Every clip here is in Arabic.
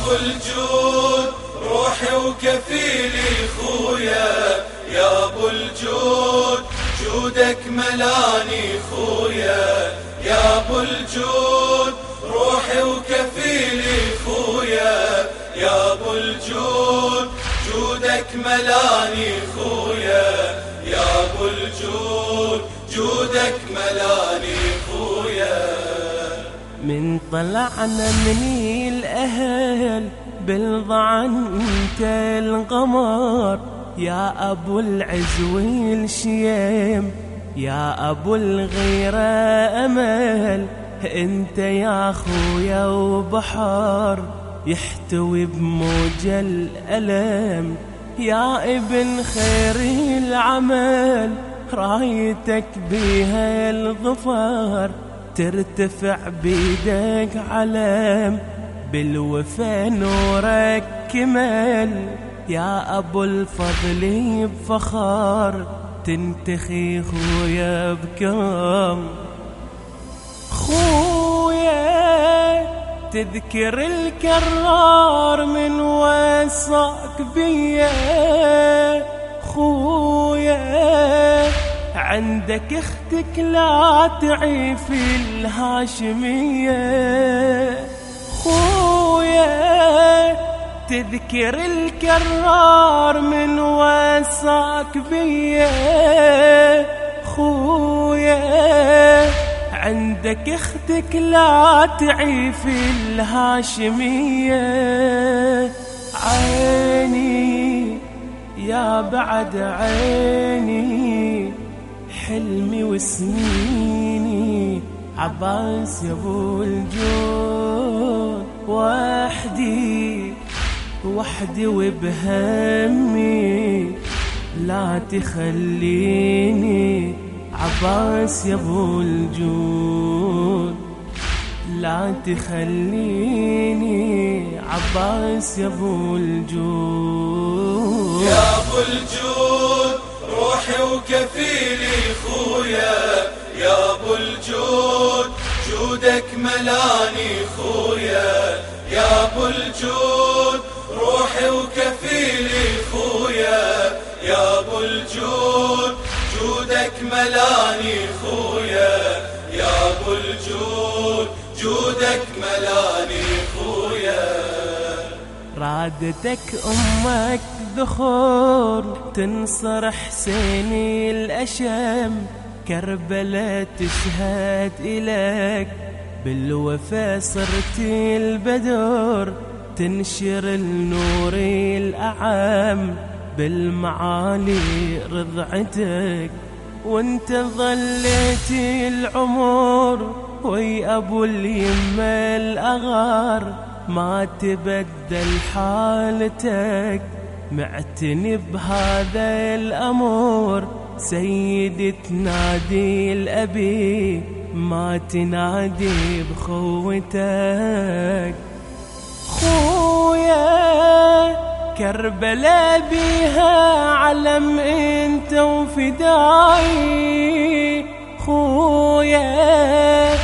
ابو الجود روحي وكفيلي خويا. يا أبو الجود جودك ملاني خويا. يا أبو الجود روحي وكفيلي خويا. يا أبو الجود جودك ملاني خويا. يا أبو الجود جودك ملاني خويا. من طلعنا من الأهل بالضعن انت القمر يا أبو العز والشيم يا أبو الغيرة أمل. أنت يا خويا وبحر يحتوي بموج الألم. يا ابن خير العمل رايتك بها الظفر ترتفع بيدك علم بالوفا نورك كمل يا أبو الفضل بفخار تنتخي خويا بكم خويا تذكر الكرار من وصاك بيا. خويا عندك أختك لا تعيف الهاشمية. خويا تذكر الكرار من وصاك بيا خويا عندك أختك لا تعيف الهاشمية. عيني يا بعد عيني حلمي وسنيني. عباس يا أبو الجود وحدي وحدي وبهمي لا تخليني عباس يا ابو الجود. لا تخليني عباس يا ابو الجود. يا ابو الجود روحي وكفيلي خويا. يا ابو الجود جودك ملاني خويا. يا ابو الجود روحي وكفيلي خويا يا ابو الجود. جودك ملاني خويا يا ابو الجود. جودك ملاني خويا رادتك أمك ذخور تنصر حسيني الأشم. كربلة تشهد إليك بالوفا صرت البدر تنشر النور الأعم بالمعالي رضعتك وانت ظليت العمر وي أبو اليمة الأغار. ما تبدل حالتك معتني بهذا الامر سيدي تنادي الأبي ما تنادي بخوتك. خويا كربلاء بيها علم انت وفداي خويا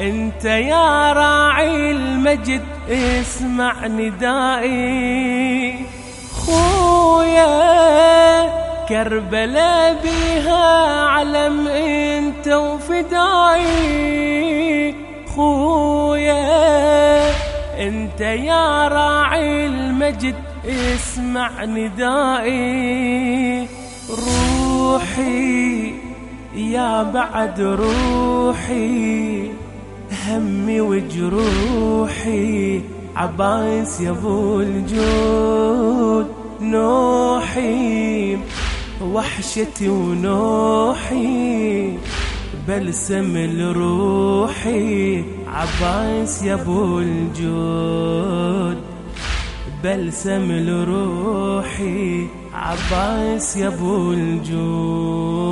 أنت يا راعي المجد اسمع ندائي. خويا كربلاء بيها علم انت وفداي خويا أنت يا راعي المجد اسمع ندائي. روحي يا بعد روحي همي وجروحي عباس يا ابو الجود. نوحي وحشتي ونوحي بلسم لروحي. عباس يا أبو الجود. بلسم لروحي. عباس يا أبو الجود.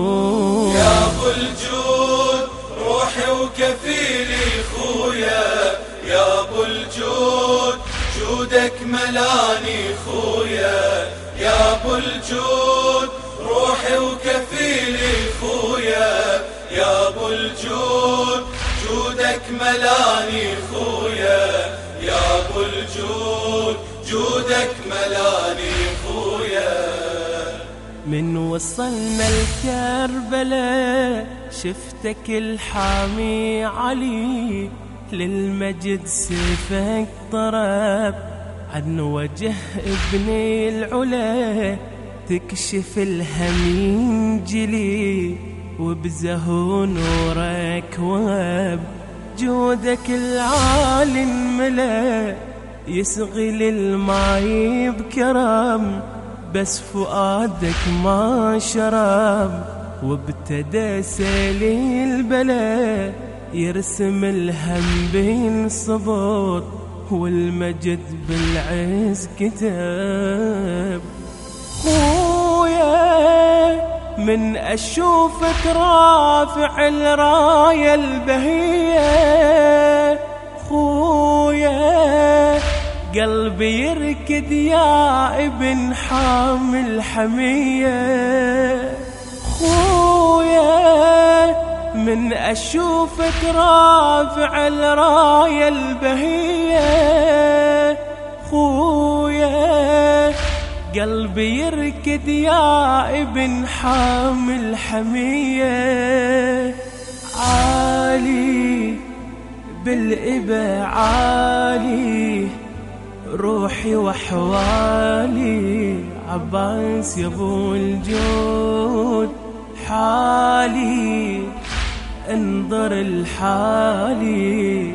يا أبو الجود روحي وكفيلي خويا. يا أبو الجود جودك ملاني خويا. يا أبو الجود جودك ملاني خويا يا أبو الجود جودك ملاني خويا. من وصلنا الكربلاء شفتك الحامي علي للمجد سيفك طرب. عن وجه ابن العلا تكشف الهم ينجلي وبزهو نورك واب. جودك العالي ملا يسغي الماي بكرم بس فؤادك ما شرب وابتدى سيل البلا يرسم الهم بين صبوط والمجد بالعز كتاب. من أشوفك رافع الراية البهية. خويا قلبي يركض يا ابن حامل حمية خويا من أشوفك رافع الراية البهية. خويا قلبي يركض يا ابن حامل حمية. عالي بالإبا عالي روحي وحوالي عباس يا ابو الجود حالي انظر الحالي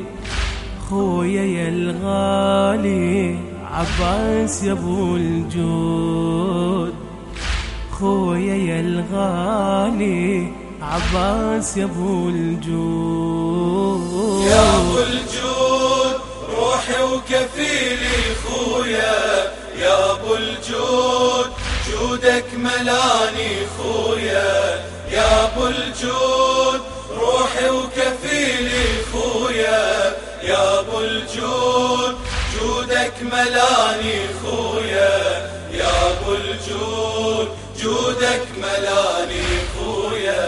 خويا يا الغالي عباس يا ابو الجود خويا يا الغالي عباس يا ابو الجود. يا أبو الجود روحي وكفيلي خويا. يا أبو الجود جودك ملاني خويا. يا أبو الجود روحي وكفيلي جودك ملاني خويا يا أبو الجود جودك ملاني خويا.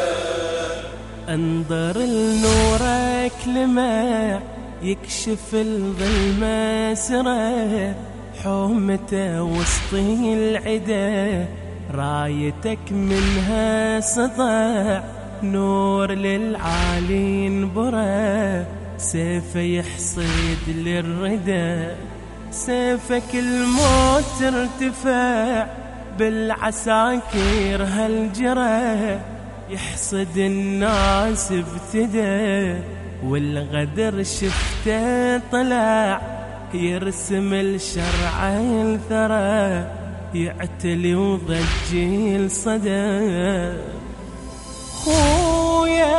أنظر لنورك لما يكشف الظلمة سرى حومته وسط العدا رايتك منها سطع نور للعالين برا سيفه يحصد للردى سيفك الموت ارتفع بالعساكر هالجرى يحصد الناس ابتدى والغدر شفته طلع يرسم الشرع الثرى يعتلي وضجي صدى. خويا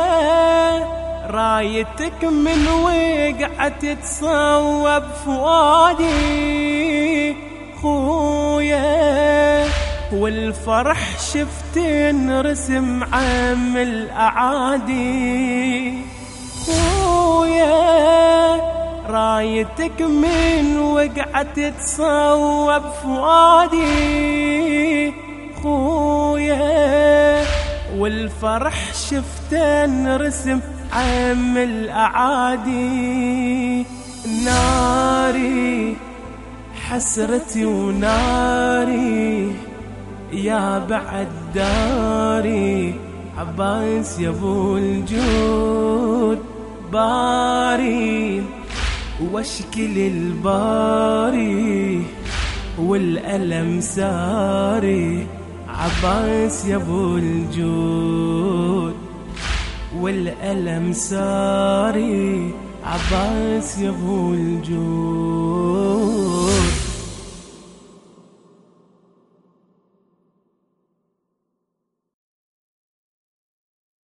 رايتك من وقعت تصوب فؤادي. خويا والفرح شفت رسم عام الأعادي. خويا رايتك من وقعت تصوب فؤادي. خويا والفرح شفت رسم عام الأعادي ناري حسرتي وناري يا بعد داري عباس يا أبو الجود باري واشكل الباري والألم ساري عباس يا أبو الجود. والألم ساري عباس ابو الجود.